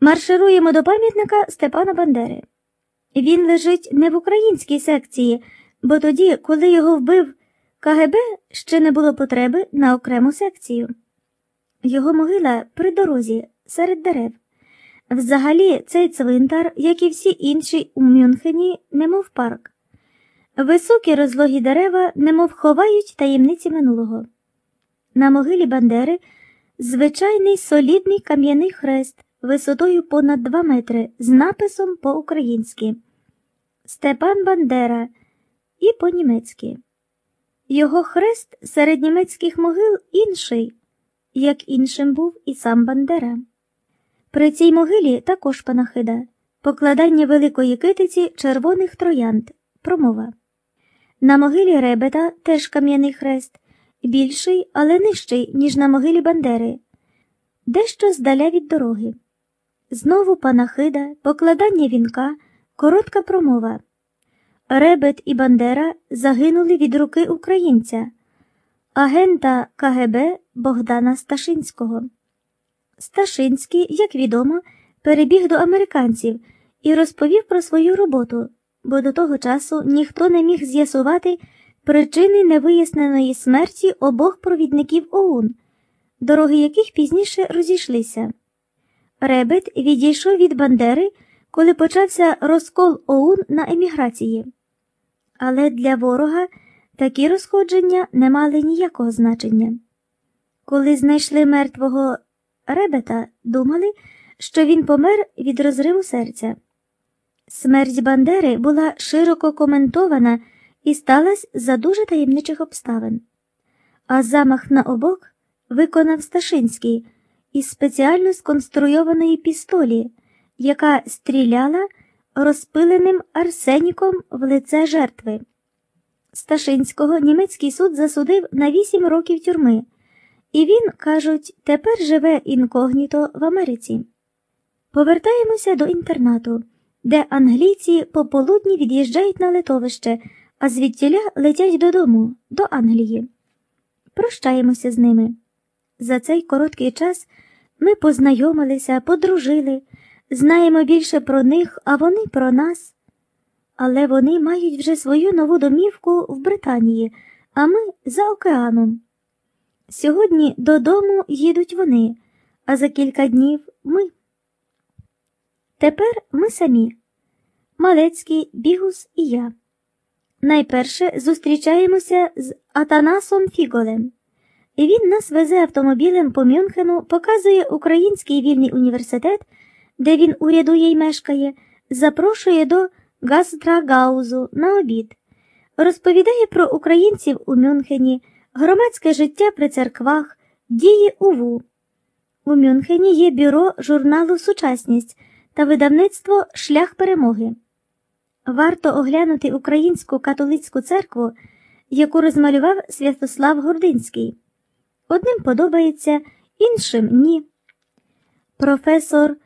Маршируємо до пам'ятника Степана Бандери. Він лежить не в українській секції, бо тоді, коли його вбив КГБ, ще не було потреби на окрему секцію. Його могила при дорозі серед дерев. Взагалі, цей цвинтар, як і всі інші у Мюнхені, немов парк. Високі розлогі дерева немов ховають таємниці минулого. На могилі Бандери звичайний солідний кам'яний хрест висотою понад 2 метри з написом по-українськи Степан Бандера і по-німецьки. Його хрест серед німецьких могил інший, як іншим був і сам Бандера. При цій могилі також панахида, покладання великої китиці червоних троянд, промова. На могилі Ребета теж кам'яний хрест, більший, але нижчий, ніж на могилі Бандери, дещо здаля від дороги. Знову панахида, покладання вінка, коротка промова. Ребет і Бандера загинули від руки українця, агента КГБ Богдана Сташинського. Сташинський, як відомо, перебіг до американців і розповів про свою роботу, бо до того часу ніхто не міг з'ясувати причини невиясненої смерті обох провідників ОУН, дороги яких пізніше розійшлися. Ребет відійшов від Бандери, коли почався розкол ОУН на еміграції. Але для ворога такі розходження не мали ніякого значення. Коли знайшли мертвого Ребета, думали, що він помер від розриву серця. Смерть Бандери була широко коментована і сталася за дуже таємничих обставин. А замах на обок виконав Сташинський із спеціально сконструйованої пістолі, яка стріляла розпиленим арсеніком в лице жертви. Сташинського німецький суд засудив на вісім років тюрми, і він, кажуть, тепер живе інкогніто в Америці. Повертаємося до інтернату, де англійці пополудні від'їжджають на литовище, а звідтіля летять додому, до Англії. Прощаємося з ними. За цей короткий час ми познайомилися, подружили, знаємо більше про них, а вони про нас. Але вони мають вже свою нову домівку в Британії, а ми за океаном. Сьогодні додому їдуть вони, а за кілька днів ми. Тепер ми самі Малецький, Бігус і я. Найперше зустрічаємося з Атанасом Фіголем. Він нас везе автомобілем по Мюнхену, показує Український вільний університет, де він урядує й мешкає, запрошує до Газдрагаузу на обід, розповідає про українців у Мюнхені, громадське життя при церквах, дії УВУ. У Мюнхені є бюро журналу Сучасність та видавництво Шлях перемоги. Варто оглянути українську католицьку церкву, яку розмалював Святослав Гординський. Одним подобається, іншим ні. Професор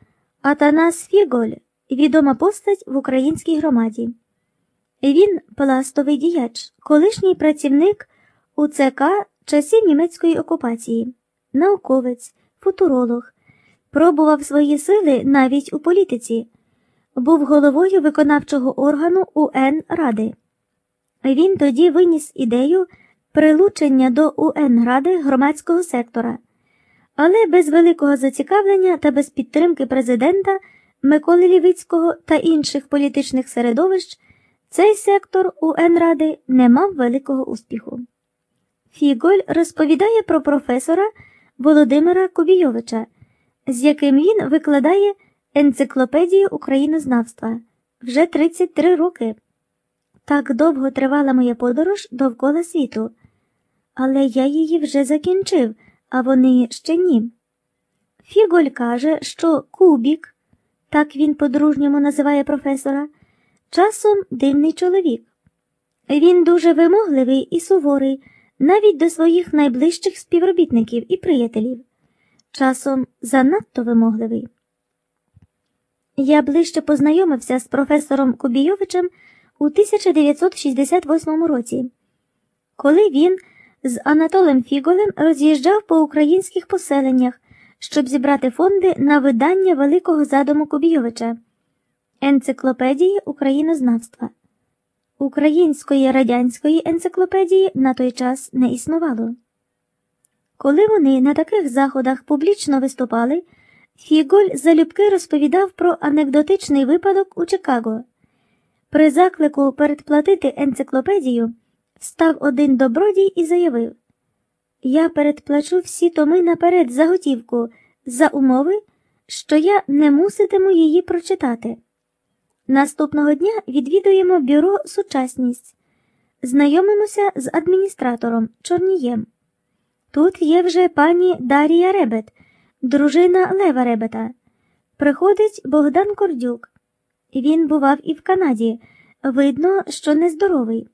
Атанас Фіголь відома постать в українській громаді. Він пластовий діяч, колишній працівник УЦК часів німецької окупації, науковець, футуролог, пробував свої сили навіть у політиці, був головою виконавчого органу УН Ради. Він тоді виніс ідею прилучення до УН Ради громадського сектора, але без великого зацікавлення та без підтримки президента Миколи Лівицького та інших політичних середовищ цей сектор УН Ради не мав великого успіху. Фіголь розповідає про професора Володимира Кобійовича, з яким він викладає енциклопедію українознавства вже 33 роки. Так довго тривала моя подорож довкола світу, але я її вже закінчив, а вони ще ні. Фіголь каже, що Кубік, так він по-дружньому називає професора, часом дивний чоловік. Він дуже вимогливий і суворий навіть до своїх найближчих співробітників і приятелів, часом занадто вимогливий. Я ближче познайомився з професором Кубійовичем у 1968 році, коли він з Анатолем Фіголем роз'їжджав по українських поселеннях, щоб зібрати фонди на видання великого задуму Кубійовича Енциклопедії українознавства. Української радянської енциклопедії на той час не існувало. Коли вони на таких заходах публічно виступали, Фіголь залюбки розповідав про анекдотичний випадок у Чикаго. При заклику передплатити енциклопедію став один добродій і заявив: Я передплачу всі томи наперед за готівку за умови, що я не муситиму її прочитати. Наступного дня відвідуємо бюро Сучасність, знайомимося з адміністратором Чорнієм. Тут є вже пані Дарія Ребет, дружина Лева Ребета. Приходить Богдан Кордюк. Він бував і в Канаді. Видно, що нездоровий.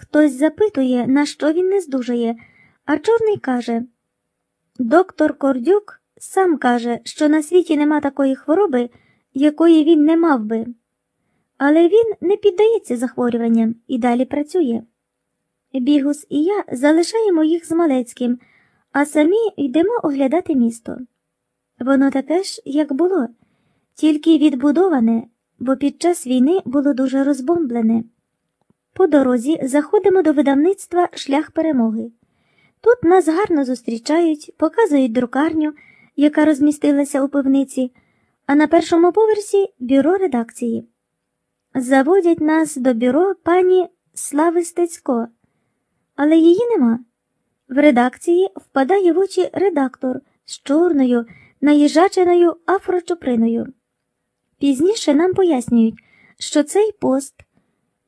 Хтось запитує, на що він не здужає, а чорний каже: Доктор Кордюк сам каже, що на світі нема такої хвороби, якої він не мав би. Але він не піддається захворюванням і далі працює. Бігус і я залишаємо їх з Малецьким, а самі йдемо оглядати місто. Воно таке ж, як було, тільки відбудоване, бо під час війни було дуже розбомблене. По дорозі заходимо до видавництва Шлях перемоги. Тут нас гарно зустрічають, показують друкарню, яка розмістилася у пивниці, а на першому поверсі бюро редакції. Заводять нас до бюро пані Слави Стецько, але її нема. В редакції впадає в очі редактор з чорною, наїжаченою афрочуприною. Пізніше нам пояснюють, що цей пост,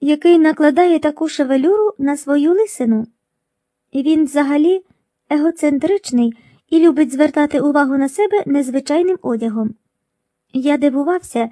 який накладає таку шевелюру на свою лисину, він взагалі егоцентричний і любить звертати увагу на себе незвичайним одягом. Я дивувався,